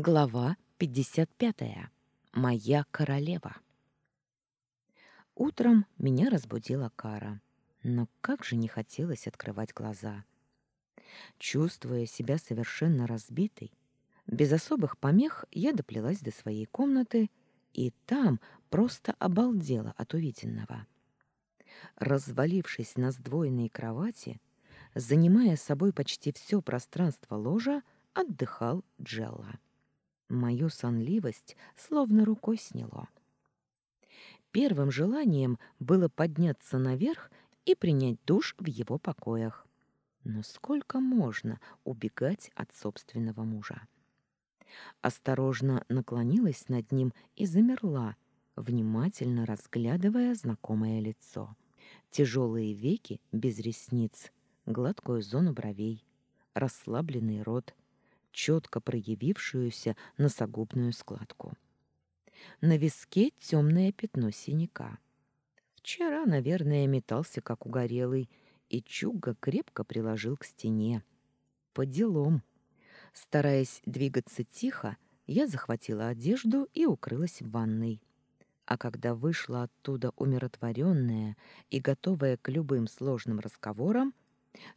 Глава 55. Моя королева. Утром меня разбудила Кара, но как же не хотелось открывать глаза. Чувствуя себя совершенно разбитой, без особых помех я доплелась до своей комнаты и там просто обалдела от увиденного. Развалившись на сдвоенной кровати, занимая собой почти все пространство ложа, отдыхал Джелла. Мою сонливость словно рукой сняло. Первым желанием было подняться наверх и принять душ в его покоях. Но сколько можно убегать от собственного мужа? Осторожно наклонилась над ним и замерла, внимательно разглядывая знакомое лицо. Тяжелые веки без ресниц, гладкую зону бровей, расслабленный рот, четко проявившуюся носогубную складку. На виске темное пятно синяка. Вчера, наверное, метался, как угорелый, и Чуга крепко приложил к стене. По делам. Стараясь двигаться тихо, я захватила одежду и укрылась в ванной. А когда вышла оттуда умиротворенная и готовая к любым сложным разговорам,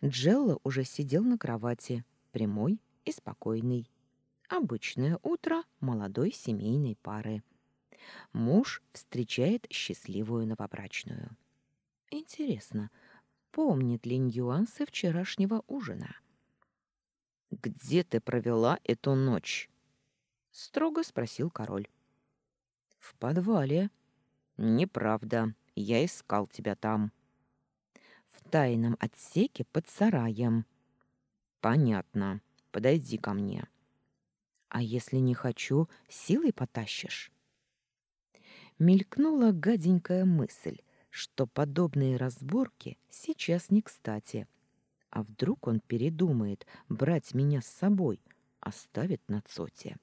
Джелла уже сидел на кровати, прямой и спокойный. Обычное утро молодой семейной пары. Муж встречает счастливую новобрачную. Интересно, помнит ли нюансы вчерашнего ужина? «Где ты провела эту ночь?» — строго спросил король. «В подвале». «Неправда. Я искал тебя там». «В тайном отсеке под сараем». «Понятно. Подойди ко мне. А если не хочу, силой потащишь? Мелькнула гаденькая мысль, что подобные разборки сейчас не кстати. А вдруг он передумает брать меня с собой, оставит на цоте?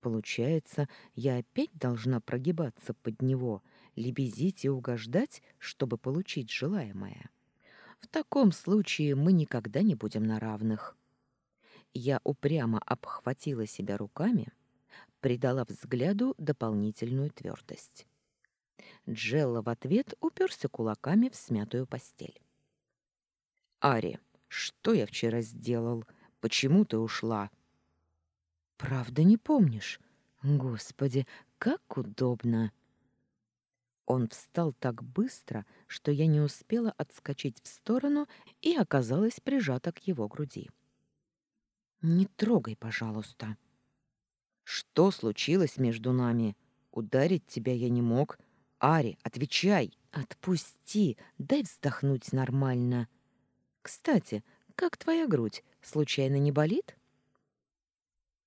Получается, я опять должна прогибаться под него, лебезить и угождать, чтобы получить желаемое. В таком случае мы никогда не будем на равных. Я упрямо обхватила себя руками, придала взгляду дополнительную твердость. Джелла в ответ уперся кулаками в смятую постель. «Ари, что я вчера сделал? Почему ты ушла?» «Правда не помнишь? Господи, как удобно!» Он встал так быстро, что я не успела отскочить в сторону и оказалась прижата к его груди. Не трогай, пожалуйста. Что случилось между нами? Ударить тебя я не мог. Ари, отвечай. Отпусти, дай вздохнуть нормально. Кстати, как твоя грудь? Случайно не болит?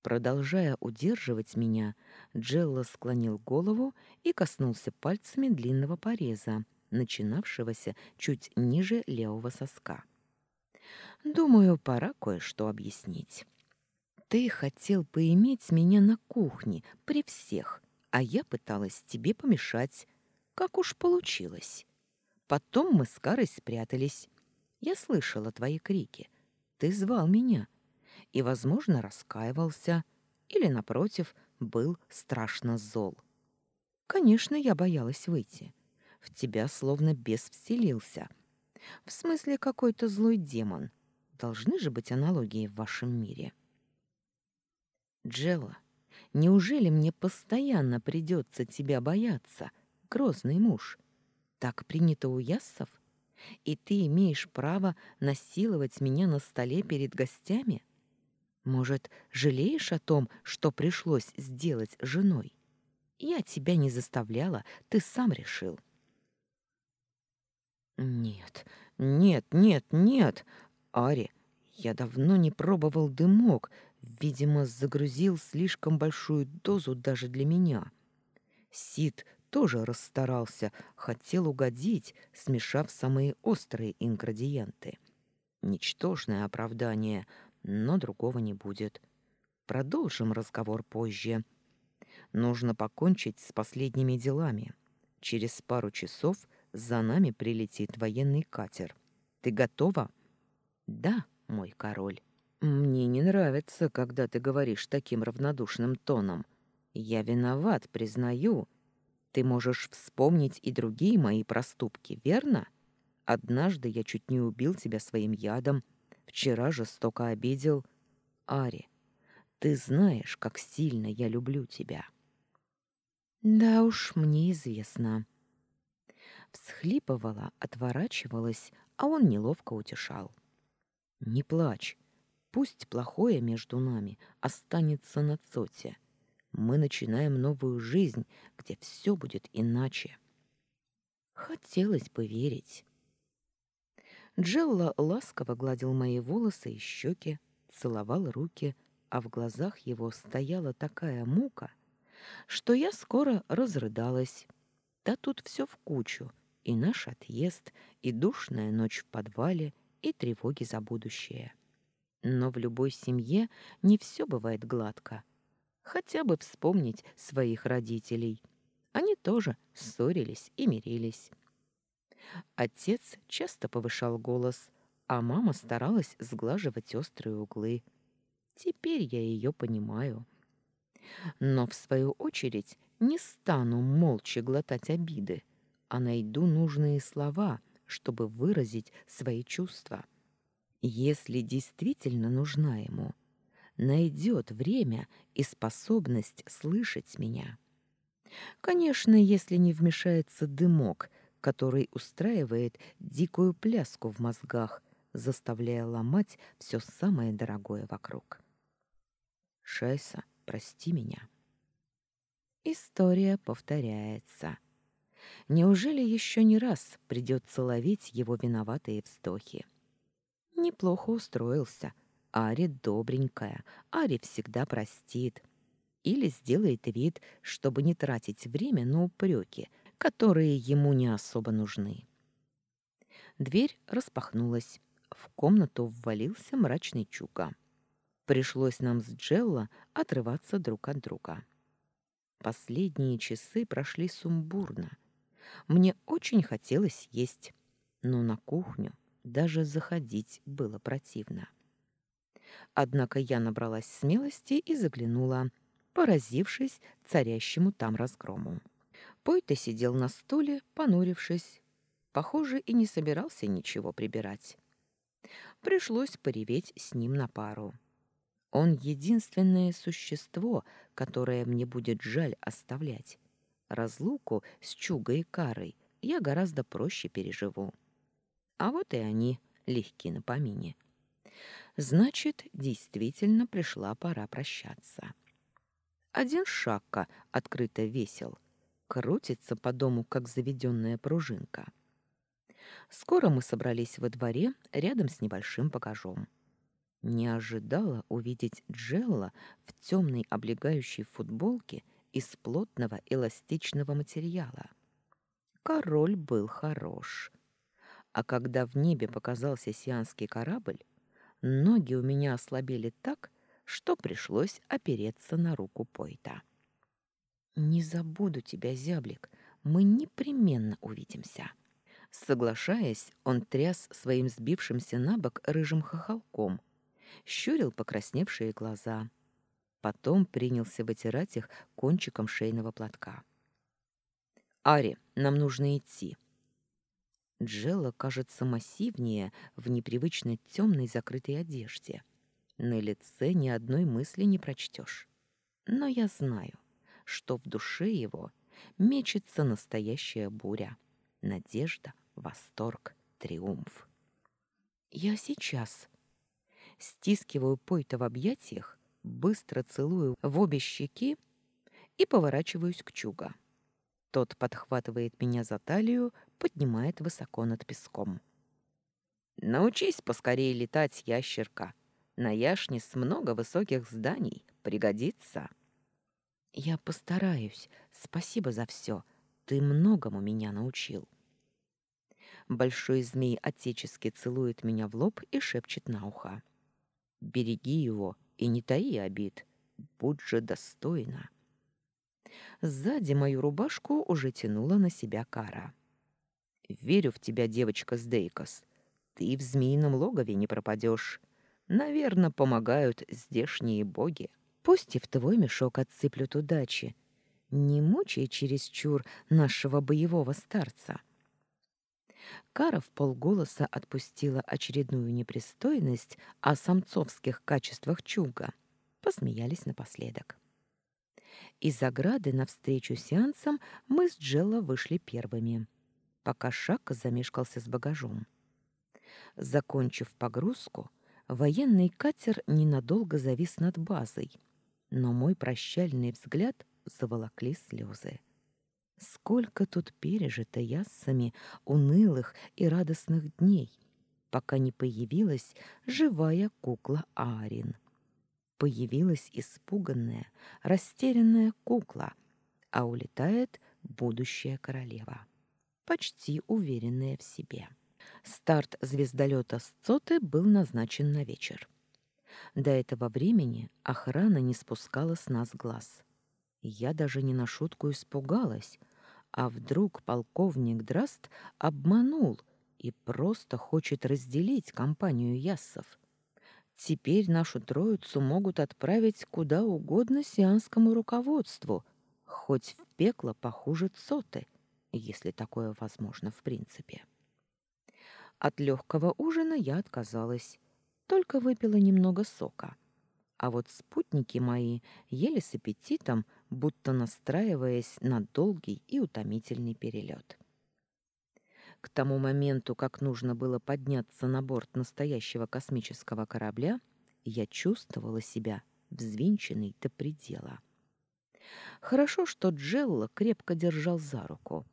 Продолжая удерживать меня, Джелла склонил голову и коснулся пальцами длинного пореза, начинавшегося чуть ниже левого соска. Думаю, пора кое-что объяснить. Ты хотел поиметь меня на кухне при всех, а я пыталась тебе помешать. Как уж получилось. Потом мы с Карой спрятались. Я слышала твои крики. Ты звал меня. И, возможно, раскаивался. Или, напротив, был страшно зол. Конечно, я боялась выйти. В тебя словно бес вселился. В смысле, какой-то злой демон — Должны же быть аналогии в вашем мире. Джелла, неужели мне постоянно придется тебя бояться, грозный муж? Так принято у яссов? И ты имеешь право насиловать меня на столе перед гостями? Может, жалеешь о том, что пришлось сделать женой? Я тебя не заставляла, ты сам решил. Нет, нет, нет, нет, Ари, я давно не пробовал дымок, видимо, загрузил слишком большую дозу даже для меня. Сид тоже расстарался, хотел угодить, смешав самые острые ингредиенты. Ничтожное оправдание, но другого не будет. Продолжим разговор позже. Нужно покончить с последними делами. Через пару часов за нами прилетит военный катер. Ты готова? Да, мой король. Мне не нравится, когда ты говоришь таким равнодушным тоном. Я виноват, признаю. Ты можешь вспомнить и другие мои проступки, верно? Однажды я чуть не убил тебя своим ядом, вчера жестоко обидел. Ари, ты знаешь, как сильно я люблю тебя. Да уж, мне известно. Всхлипывала, отворачивалась, а он неловко утешал. Не плачь. Пусть плохое между нами останется на цоте. Мы начинаем новую жизнь, где все будет иначе. Хотелось бы верить. Джелла ласково гладил мои волосы и щеки, целовал руки, а в глазах его стояла такая мука, что я скоро разрыдалась. Да тут все в кучу, и наш отъезд, и душная ночь в подвале, и тревоги за будущее. Но в любой семье не все бывает гладко. Хотя бы вспомнить своих родителей. Они тоже ссорились и мирились. Отец часто повышал голос, а мама старалась сглаживать острые углы. Теперь я ее понимаю. Но, в свою очередь, не стану молча глотать обиды, а найду нужные слова, чтобы выразить свои чувства. Если действительно нужна ему, найдет время и способность слышать меня. Конечно, если не вмешается дымок, который устраивает дикую пляску в мозгах, заставляя ломать все самое дорогое вокруг. Шайса, прости меня. История повторяется. Неужели еще не раз придется ловить его виноватые вздохи? Неплохо устроился. Ари добренькая, Ари всегда простит. Или сделает вид, чтобы не тратить время на упреки, которые ему не особо нужны. Дверь распахнулась. В комнату ввалился мрачный Чука. Пришлось нам с Джелло отрываться друг от друга. Последние часы прошли сумбурно. Мне очень хотелось есть, но на кухню даже заходить было противно. Однако я набралась смелости и заглянула, поразившись царящему там разгрому. Пойта сидел на стуле, понурившись. Похоже, и не собирался ничего прибирать. Пришлось пореветь с ним на пару. Он единственное существо, которое мне будет жаль оставлять. Разлуку с Чугой и Карой я гораздо проще переживу. А вот и они, легки на помине. Значит, действительно пришла пора прощаться. Один Шакка открыто весел, крутится по дому, как заведенная пружинка. Скоро мы собрались во дворе рядом с небольшим багажом. Не ожидала увидеть Джелла в темной облегающей футболке из плотного эластичного материала. Король был хорош. А когда в небе показался сианский корабль, ноги у меня ослабели так, что пришлось опереться на руку Пойта. «Не забуду тебя, зяблик, мы непременно увидимся». Соглашаясь, он тряс своим сбившимся на бок рыжим хохолком, щурил покрасневшие глаза. Потом принялся вытирать их кончиком шейного платка. «Ари, нам нужно идти». Джелла кажется массивнее в непривычно темной закрытой одежде. На лице ни одной мысли не прочтешь. Но я знаю, что в душе его мечется настоящая буря. Надежда, восторг, триумф. «Я сейчас», стискиваю Пойта в объятиях, быстро целую в обе щеки и поворачиваюсь к Чуга. Тот подхватывает меня за талию, поднимает высоко над песком. «Научись поскорее летать, ящерка. На Яшнис много высоких зданий. Пригодится». «Я постараюсь. Спасибо за все. Ты многому меня научил». Большой змей отечески целует меня в лоб и шепчет на ухо. Береги его и не таи обид. Будь же достойна. Сзади мою рубашку уже тянула на себя кара. «Верю в тебя, девочка с Дейкос. Ты в змеином логове не пропадешь. Наверно, помогают здешние боги. Пусть и в твой мешок отсыплют удачи. Не мучай чересчур нашего боевого старца. Кара в полголоса отпустила очередную непристойность о самцовских качествах чуга. Посмеялись напоследок. Из ограды навстречу сеансам мы с Джелло вышли первыми, пока Шака замешкался с багажом. Закончив погрузку, военный катер ненадолго завис над базой, но мой прощальный взгляд заволокли слезы. Сколько тут пережито яссами унылых и радостных дней, пока не появилась живая кукла Арин. Появилась испуганная, растерянная кукла, а улетает будущая королева, почти уверенная в себе. Старт звездолета Сцоты был назначен на вечер. До этого времени охрана не спускала с нас глаз. Я даже не на шутку испугалась, а вдруг полковник Драст обманул и просто хочет разделить компанию яссов. Теперь нашу троицу могут отправить куда угодно сианскому руководству, хоть в пекло похуже Цоты, если такое возможно в принципе. От легкого ужина я отказалась, только выпила немного сока. А вот спутники мои ели с аппетитом, будто настраиваясь на долгий и утомительный перелет. К тому моменту, как нужно было подняться на борт настоящего космического корабля, я чувствовала себя взвинченной до предела. Хорошо, что Джелла крепко держал за руку.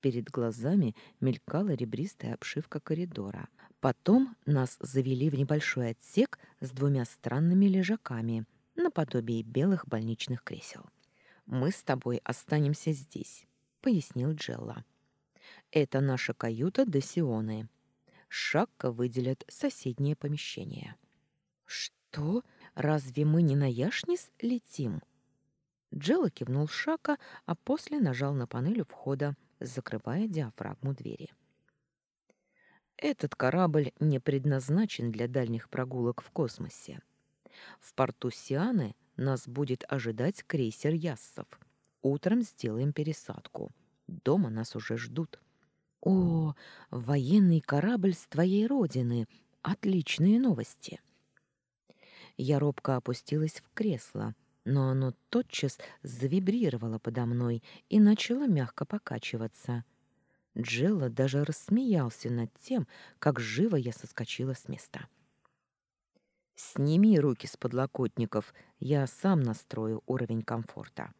Перед глазами мелькала ребристая обшивка коридора. Потом нас завели в небольшой отсек с двумя странными лежаками, наподобие белых больничных кресел. «Мы с тобой останемся здесь», — пояснил Джелла. Это наша каюта до Сионы. Шакка выделят соседнее помещение. Что? Разве мы не на Яшнис летим? Джелла кивнул Шака, а после нажал на панель входа, закрывая диафрагму двери. Этот корабль не предназначен для дальних прогулок в космосе. В порту Сианы нас будет ожидать крейсер Яссов. Утром сделаем пересадку. Дома нас уже ждут. О, военный корабль с твоей родины. Отличные новости. Я робко опустилась в кресло, но оно тотчас завибрировало подо мной и начало мягко покачиваться. Джелла даже рассмеялся над тем, как живо я соскочила с места. «Сними руки с подлокотников, я сам настрою уровень комфорта».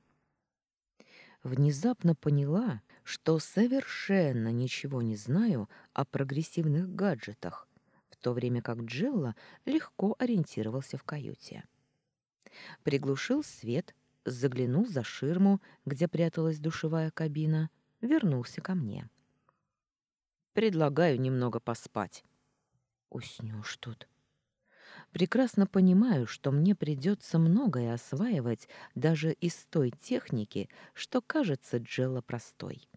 Внезапно поняла, что совершенно ничего не знаю о прогрессивных гаджетах, в то время как Джилла легко ориентировался в каюте. Приглушил свет, заглянул за ширму, где пряталась душевая кабина, вернулся ко мне. «Предлагаю немного поспать». «Уснешь тут», прекрасно понимаю, что мне придется многое осваивать даже из той техники, что кажется Джелла простой.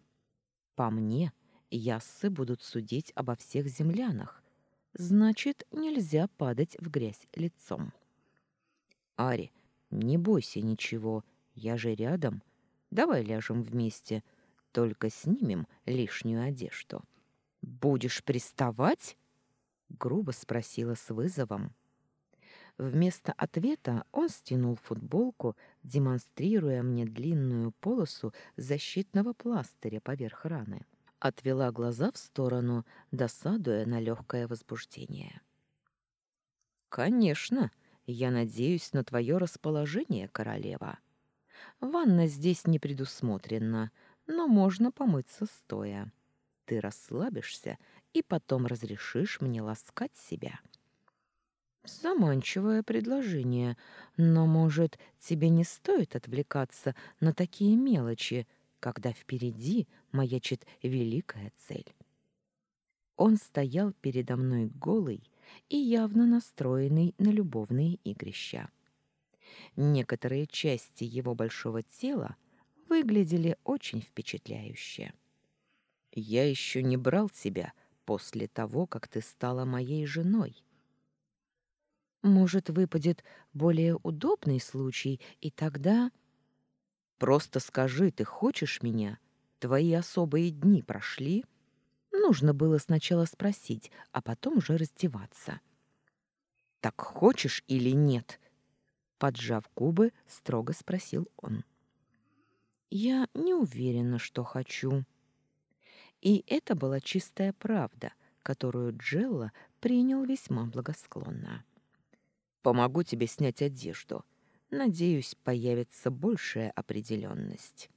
По мне, яссы будут судить обо всех землянах. Значит, нельзя падать в грязь лицом. Ари, не бойся ничего, я же рядом. Давай ляжем вместе, только снимем лишнюю одежду. Будешь приставать? грубо спросила с вызовом. Вместо ответа он стянул футболку, демонстрируя мне длинную полосу защитного пластыря поверх раны. Отвела глаза в сторону, досадуя на легкое возбуждение. «Конечно, я надеюсь на твое расположение, королева. Ванна здесь не предусмотрена, но можно помыться стоя. Ты расслабишься и потом разрешишь мне ласкать себя». Заманчивое предложение, но, может, тебе не стоит отвлекаться на такие мелочи, когда впереди маячит великая цель. Он стоял передо мной голый и явно настроенный на любовные игрища. Некоторые части его большого тела выглядели очень впечатляюще. «Я еще не брал тебя после того, как ты стала моей женой», Может, выпадет более удобный случай, и тогда... Просто скажи, ты хочешь меня? Твои особые дни прошли? Нужно было сначала спросить, а потом уже раздеваться. Так хочешь или нет? Поджав губы, строго спросил он. Я не уверена, что хочу. И это была чистая правда, которую Джелла принял весьма благосклонно. Помогу тебе снять одежду. Надеюсь, появится большая определенность.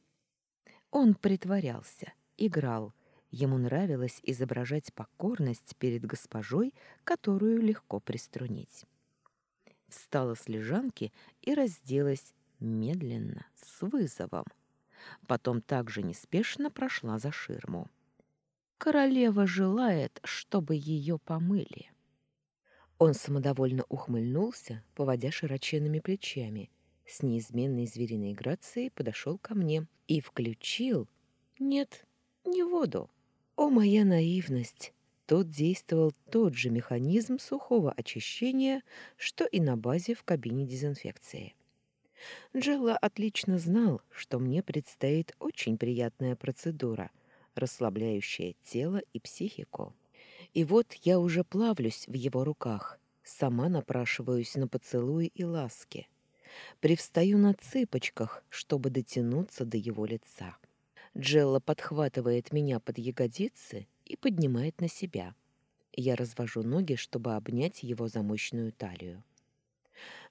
Он притворялся, играл. Ему нравилось изображать покорность перед госпожой, которую легко приструнить. Встала с лежанки и разделась медленно, с вызовом. Потом также неспешно прошла за ширму. Королева желает, чтобы ее помыли. Он самодовольно ухмыльнулся, поводя широченными плечами, с неизменной звериной грацией подошел ко мне и включил... Нет, не воду. О, моя наивность! Тут действовал тот же механизм сухого очищения, что и на базе в кабине дезинфекции. Джелла отлично знал, что мне предстоит очень приятная процедура, расслабляющая тело и психику. И вот я уже плавлюсь в его руках, сама напрашиваюсь на поцелуи и ласки. Привстаю на цыпочках, чтобы дотянуться до его лица. Джелла подхватывает меня под ягодицы и поднимает на себя. Я развожу ноги, чтобы обнять его за мощную талию.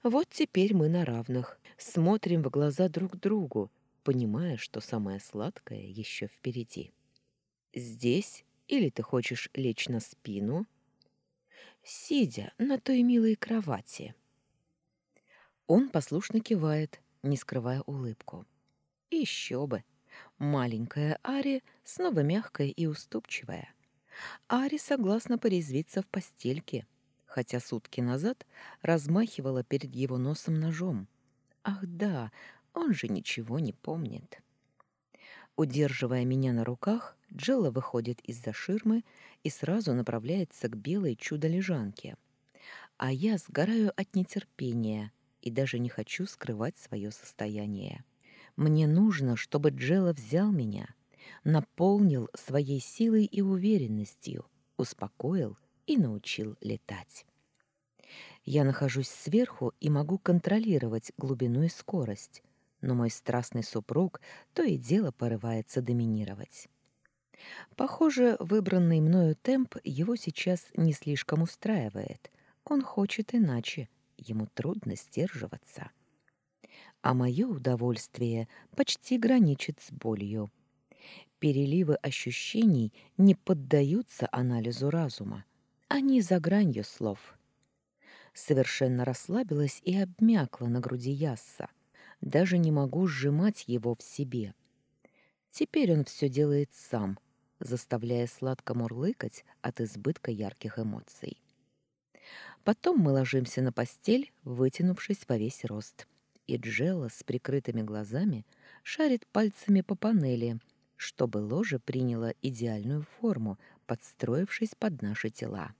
Вот теперь мы на равных, смотрим в глаза друг другу, понимая, что самое сладкое еще впереди. Здесь или ты хочешь лечь на спину, сидя на той милой кровати. Он послушно кивает, не скрывая улыбку. Еще бы. Маленькая Ари снова мягкая и уступчивая. Ари согласна порезвиться в постельке, хотя сутки назад размахивала перед его носом ножом. Ах да, он же ничего не помнит. Удерживая меня на руках, Джелла выходит из-за ширмы и сразу направляется к белой чудо-лежанке. А я сгораю от нетерпения и даже не хочу скрывать свое состояние. Мне нужно, чтобы Джелла взял меня, наполнил своей силой и уверенностью, успокоил и научил летать. Я нахожусь сверху и могу контролировать глубину и скорость, но мой страстный супруг то и дело порывается доминировать. Похоже, выбранный мною темп его сейчас не слишком устраивает. Он хочет иначе, ему трудно сдерживаться. А мое удовольствие почти граничит с болью. Переливы ощущений не поддаются анализу разума. Они за гранью слов. Совершенно расслабилась и обмякла на груди Ясса даже не могу сжимать его в себе. Теперь он все делает сам, заставляя сладко мурлыкать от избытка ярких эмоций. Потом мы ложимся на постель, вытянувшись во весь рост, и Джелла с прикрытыми глазами шарит пальцами по панели, чтобы ложе приняло идеальную форму, подстроившись под наши тела.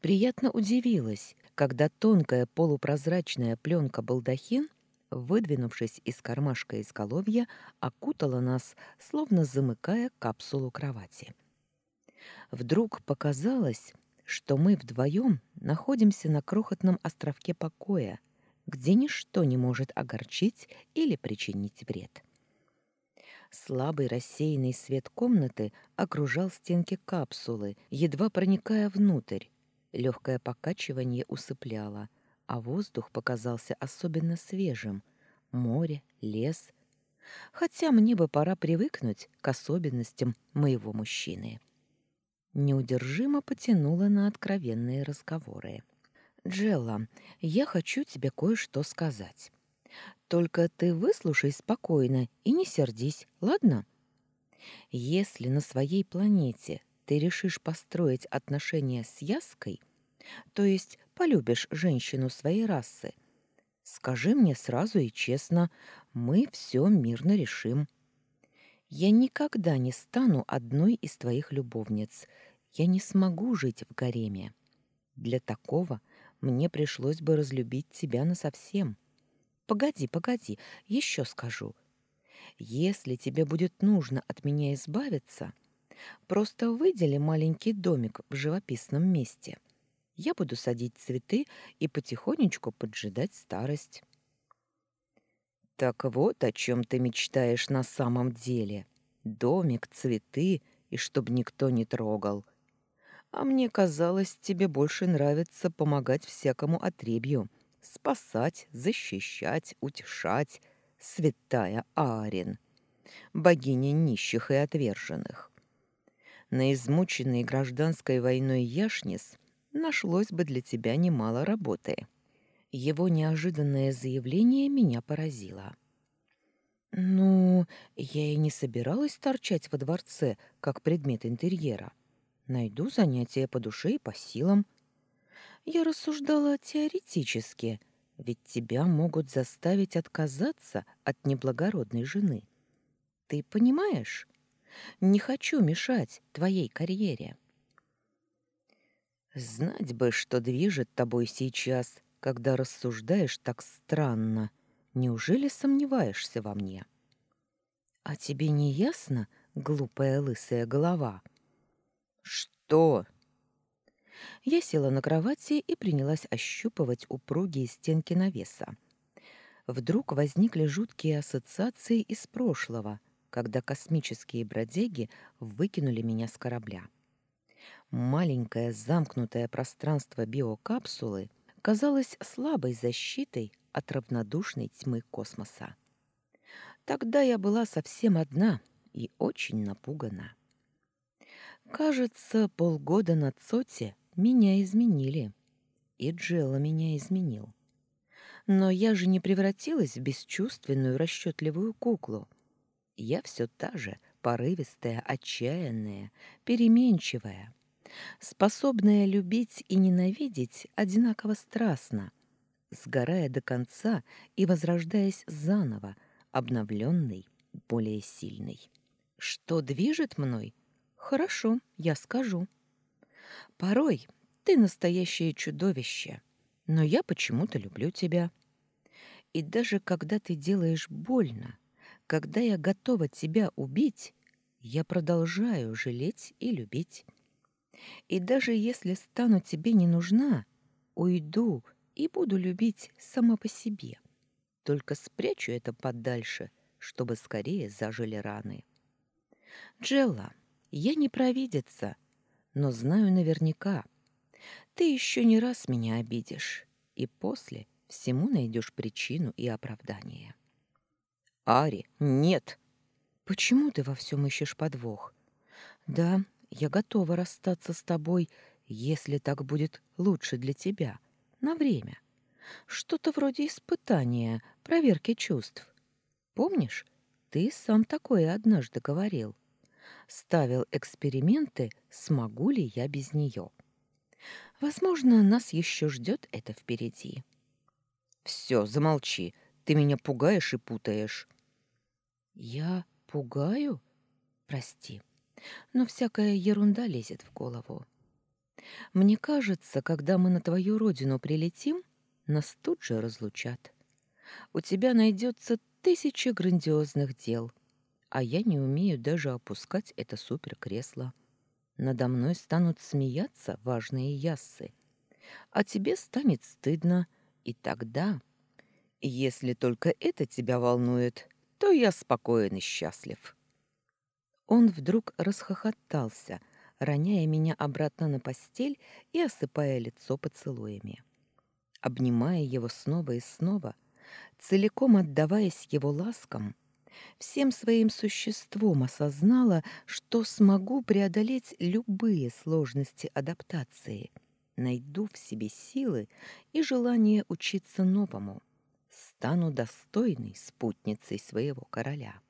Приятно удивилась, когда тонкая полупрозрачная пленка балдахин выдвинувшись из кармашка изголовья, окутала нас, словно замыкая капсулу кровати. Вдруг показалось, что мы вдвоем находимся на крохотном островке покоя, где ничто не может огорчить или причинить вред. Слабый рассеянный свет комнаты окружал стенки капсулы, едва проникая внутрь. Легкое покачивание усыпляло — а воздух показался особенно свежим. Море, лес. Хотя мне бы пора привыкнуть к особенностям моего мужчины. Неудержимо потянула на откровенные разговоры. «Джелла, я хочу тебе кое-что сказать. Только ты выслушай спокойно и не сердись, ладно? Если на своей планете ты решишь построить отношения с Яской, то есть полюбишь женщину своей расы, скажи мне сразу и честно, мы все мирно решим. Я никогда не стану одной из твоих любовниц. Я не смогу жить в гареме. Для такого мне пришлось бы разлюбить тебя насовсем. Погоди, погоди, еще скажу. Если тебе будет нужно от меня избавиться, просто выдели маленький домик в живописном месте. Я буду садить цветы и потихонечку поджидать старость. Так вот, о чем ты мечтаешь на самом деле. Домик, цветы и чтоб никто не трогал. А мне казалось, тебе больше нравится помогать всякому отребью, спасать, защищать, утешать, святая Арин, богиня нищих и отверженных. На измученный гражданской войной Яшнис нашлось бы для тебя немало работы. Его неожиданное заявление меня поразило. Ну, я и не собиралась торчать во дворце, как предмет интерьера. Найду занятия по душе и по силам. Я рассуждала теоретически, ведь тебя могут заставить отказаться от неблагородной жены. Ты понимаешь? Не хочу мешать твоей карьере. Знать бы, что движет тобой сейчас, когда рассуждаешь так странно. Неужели сомневаешься во мне? А тебе не ясно, глупая лысая голова? Что? Я села на кровати и принялась ощупывать упругие стенки навеса. Вдруг возникли жуткие ассоциации из прошлого, когда космические бродяги выкинули меня с корабля. Маленькое замкнутое пространство биокапсулы — казалось слабой защитой от равнодушной тьмы космоса. Тогда я была совсем одна и очень напугана. Кажется, полгода на Цоте меня изменили. И Джелла меня изменил. Но я же не превратилась в бесчувственную, расчетливую куклу. Я все та же, порывистая, отчаянная, переменчивая способная любить и ненавидеть одинаково страстно, сгорая до конца и возрождаясь заново, обновленный, более сильный. Что движет мной? Хорошо, я скажу. Порой ты настоящее чудовище, но я почему-то люблю тебя. И даже когда ты делаешь больно, когда я готова тебя убить, я продолжаю жалеть и любить. И даже если стану тебе не нужна, уйду и буду любить сама по себе. Только спрячу это подальше, чтобы скорее зажили раны. Джелла, я не провидица, но знаю наверняка. Ты еще не раз меня обидишь, и после всему найдешь причину и оправдание. Ари, нет. Почему ты во всем ищешь подвох? Да, я готова расстаться с тобой, если так будет лучше для тебя, на время. Что-то вроде испытания, проверки чувств. Помнишь, ты сам такое однажды говорил. Ставил эксперименты, смогу ли я без нее. Возможно, нас еще ждет это впереди. Все, замолчи. Ты меня пугаешь и путаешь. Я пугаю? Прости но всякая ерунда лезет в голову. Мне кажется, когда мы на твою родину прилетим, нас тут же разлучат. У тебя найдется тысяча грандиозных дел, а я не умею даже опускать это суперкресло. Надо мной станут смеяться важные яссы, а тебе станет стыдно, и тогда, если только это тебя волнует, то я спокоен и счастлив». Он вдруг расхохотался, роняя меня обратно на постель и осыпая лицо поцелуями. Обнимая его снова и снова, целиком отдаваясь его ласкам, всем своим существом осознала, что смогу преодолеть любые сложности адаптации, найду в себе силы и желание учиться новому, стану достойной спутницей своего короля.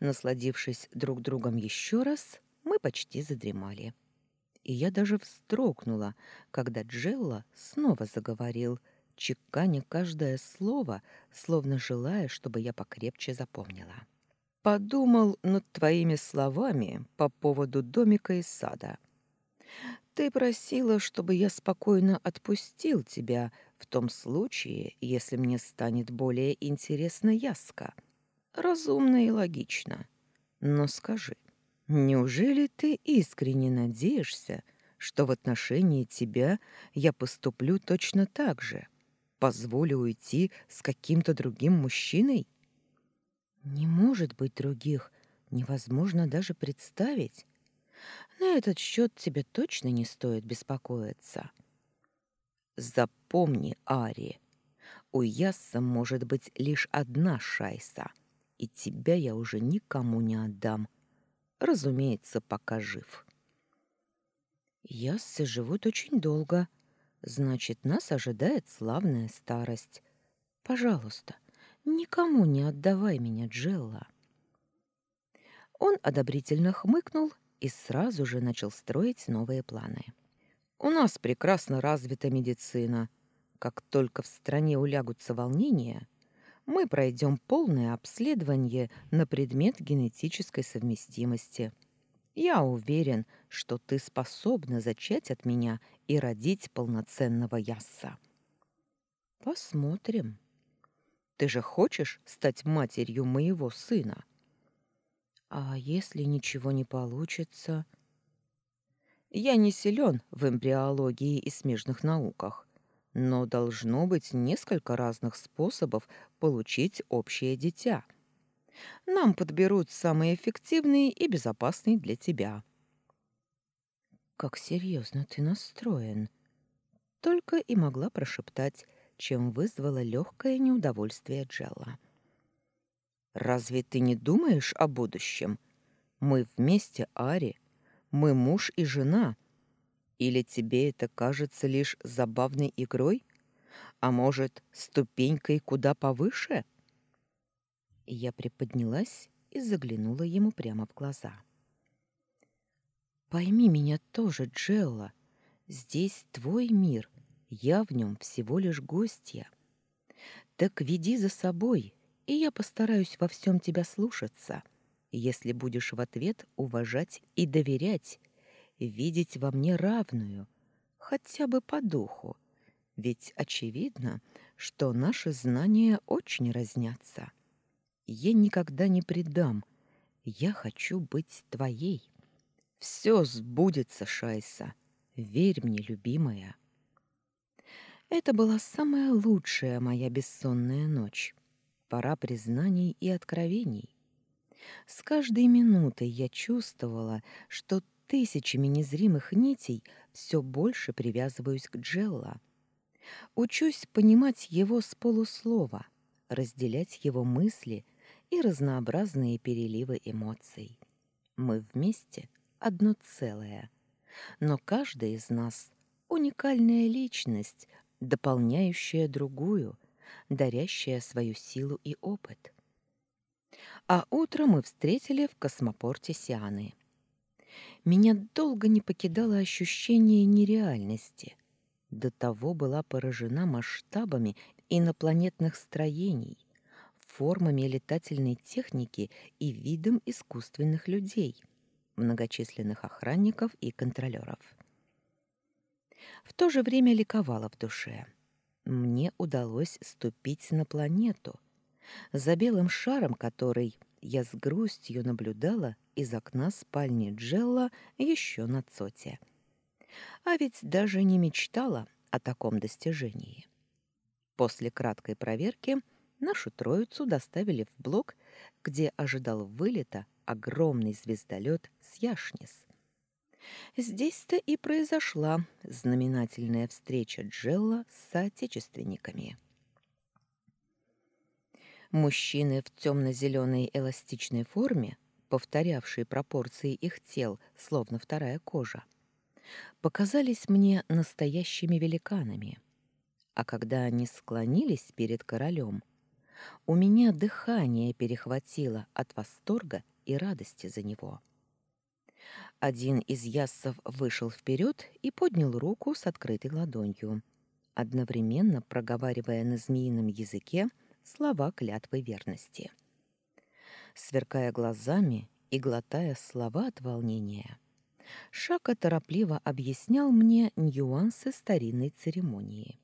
Насладившись друг другом еще раз, мы почти задремали. И я даже вздрогнула, когда Джелла снова заговорил, чеканя каждое слово, словно желая, чтобы я покрепче запомнила. «Подумал над твоими словами по поводу домика и сада. Ты просила, чтобы я спокойно отпустил тебя в том случае, если мне станет более интересна Яска. Разумно и логично. Но скажи, неужели ты искренне надеешься, что в отношении тебя я поступлю точно так же? Позволю уйти с каким-то другим мужчиной? Не может быть других, невозможно даже представить. На этот счет тебе точно не стоит беспокоиться. Запомни, Ари, у Ясса может быть лишь одна шайса, и тебя я уже никому не отдам. Разумеется, пока жив. Яссы живут очень долго. Значит, нас ожидает славная старость. Пожалуйста, никому не отдавай меня, Джелла. Он одобрительно хмыкнул и сразу же начал строить новые планы. У нас прекрасно развита медицина. Как только в стране улягутся волнения, мы пройдем полное обследование на предмет генетической совместимости. Я уверен, что ты способна зачать от меня и родить полноценного ясса. Посмотрим. Ты же хочешь стать матерью моего сына? А если ничего не получится? Я не силен в эмбриологии и смежных науках, но должно быть несколько разных способов получить общее дитя. Нам подберут самый эффективный и безопасный для тебя. Как серьезно ты настроен. Только и могла прошептать, чем вызвала легкое неудовольствие Джелла. Разве ты не думаешь о будущем? Мы вместе, Ари. Мы муж и жена. Или тебе это кажется лишь забавной игрой? А может, ступенькой куда повыше? Я приподнялась и заглянула ему прямо в глаза. Пойми меня тоже, Джелла. Здесь твой мир, я в нем всего лишь гостья. Так веди за собой, и я постараюсь во всем тебя слушаться, если будешь в ответ уважать и доверять, видеть во мне равную, хотя бы по духу, ведь очевидно, что наши знания очень разнятся. Я никогда не предам, я хочу быть твоей. Все сбудется, Шайса, верь мне, любимая. Это была самая лучшая моя бессонная ночь пора признаний и откровений. С каждой минутой я чувствовала, что тысячами незримых нитей все больше привязываюсь к Джелла. Учусь понимать его с полуслова, разделять его мысли и разнообразные переливы эмоций. Мы вместе одно целое, но каждый из нас — уникальная личность, дополняющая другую — дарящая свою силу и опыт. А утро мы встретили в космопорте Сианы. Меня долго не покидало ощущение нереальности. До того была поражена масштабами инопланетных строений, формами летательной техники и видом искусственных людей, многочисленных охранников и контролеров. В то же время ликовала в душе — мне удалось ступить на планету, за белым шаром который я с грустью наблюдала из окна спальни Джелла еще на Цоте. А ведь даже не мечтала о таком достижении. После краткой проверки нашу троицу доставили в блок, где ожидал вылета огромный звездолет с Яшнис. Здесь-то и произошла знаменательная встреча Джелла с соотечественниками. Мужчины в темно-зеленой эластичной форме, повторявшие пропорции их тел, словно вторая кожа, показались мне настоящими великанами. А когда они склонились перед королем, у меня дыхание перехватило от восторга и радости за него. Один из яссов вышел вперед и поднял руку с открытой ладонью, одновременно проговаривая на змеином языке слова клятвы верности. Сверкая глазами и глотая слова от волнения, Шака торопливо объяснял мне нюансы старинной церемонии.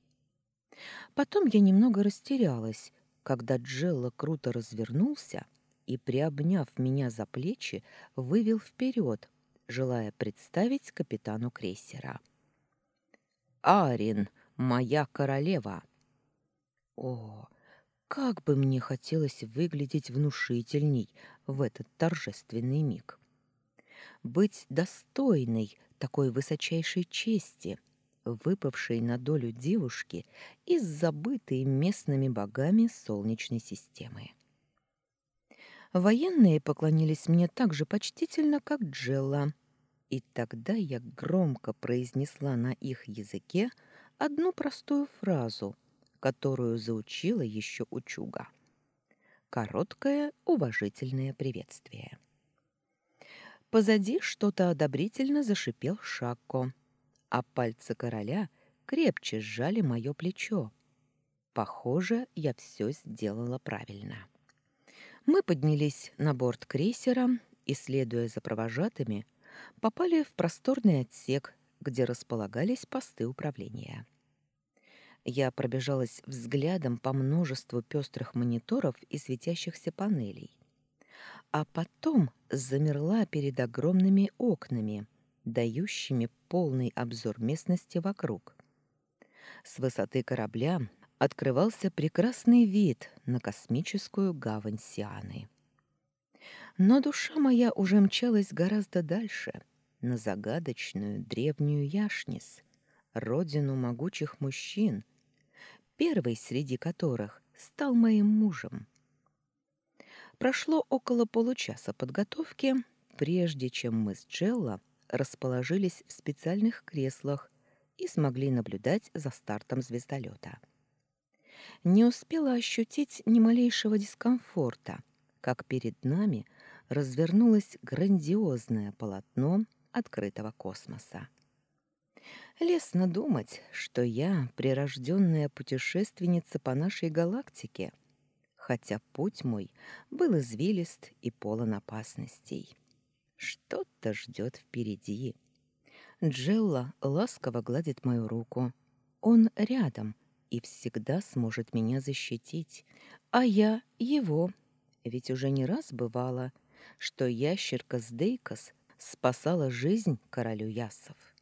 Потом я немного растерялась, когда Джелла круто развернулся и, приобняв меня за плечи, вывел вперед, желая представить капитану крейсера. «Арин, моя королева!» О, как бы мне хотелось выглядеть внушительней в этот торжественный миг! Быть достойной такой высочайшей чести, выпавшей на долю девушки из забытой местными богами Солнечной системы. Военные поклонились мне так же почтительно, как Джелла, и тогда я громко произнесла на их языке одну простую фразу, которую заучила еще у Чуга. Короткое уважительное приветствие. Позади что-то одобрительно зашипел Шакко, а пальцы короля крепче сжали мое плечо. Похоже, я все сделала правильно. Мы поднялись на борт крейсера и, следуя за провожатыми, попали в просторный отсек, где располагались посты управления. Я пробежалась взглядом по множеству пестрых мониторов и светящихся панелей а потом замерла перед огромными окнами, дающими полный обзор местности вокруг. С высоты корабля открывался прекрасный вид на космическую гавань Сианы. Но душа моя уже мчалась гораздо дальше, на загадочную древнюю Яшнис, родину могучих мужчин, первый среди которых стал моим мужем. Прошло около получаса подготовки, прежде чем мы с Джелла расположились в специальных креслах и смогли наблюдать за стартом звездолета. Не успела ощутить ни малейшего дискомфорта, как перед нами развернулось грандиозное полотно открытого космоса. Лестно думать, что я прирожденная путешественница по нашей галактике — хотя путь мой был извилист и полон опасностей. Что-то ждет впереди. Джелла ласково гладит мою руку. Он рядом и всегда сможет меня защитить, а я его. Ведь уже не раз бывало, что ящерка с Дейкос спасала жизнь королю Ясов.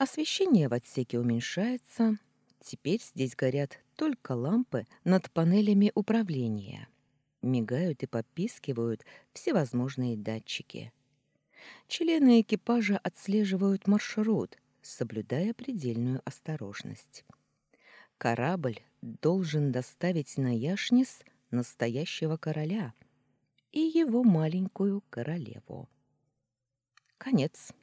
Освещение в отсеке уменьшается. Теперь здесь горят только лампы над панелями управления. Мигают и попискивают всевозможные датчики. Члены экипажа отслеживают маршрут, соблюдая предельную осторожность. Корабль должен доставить на Яшнис настоящего короля и его маленькую королеву. Конец.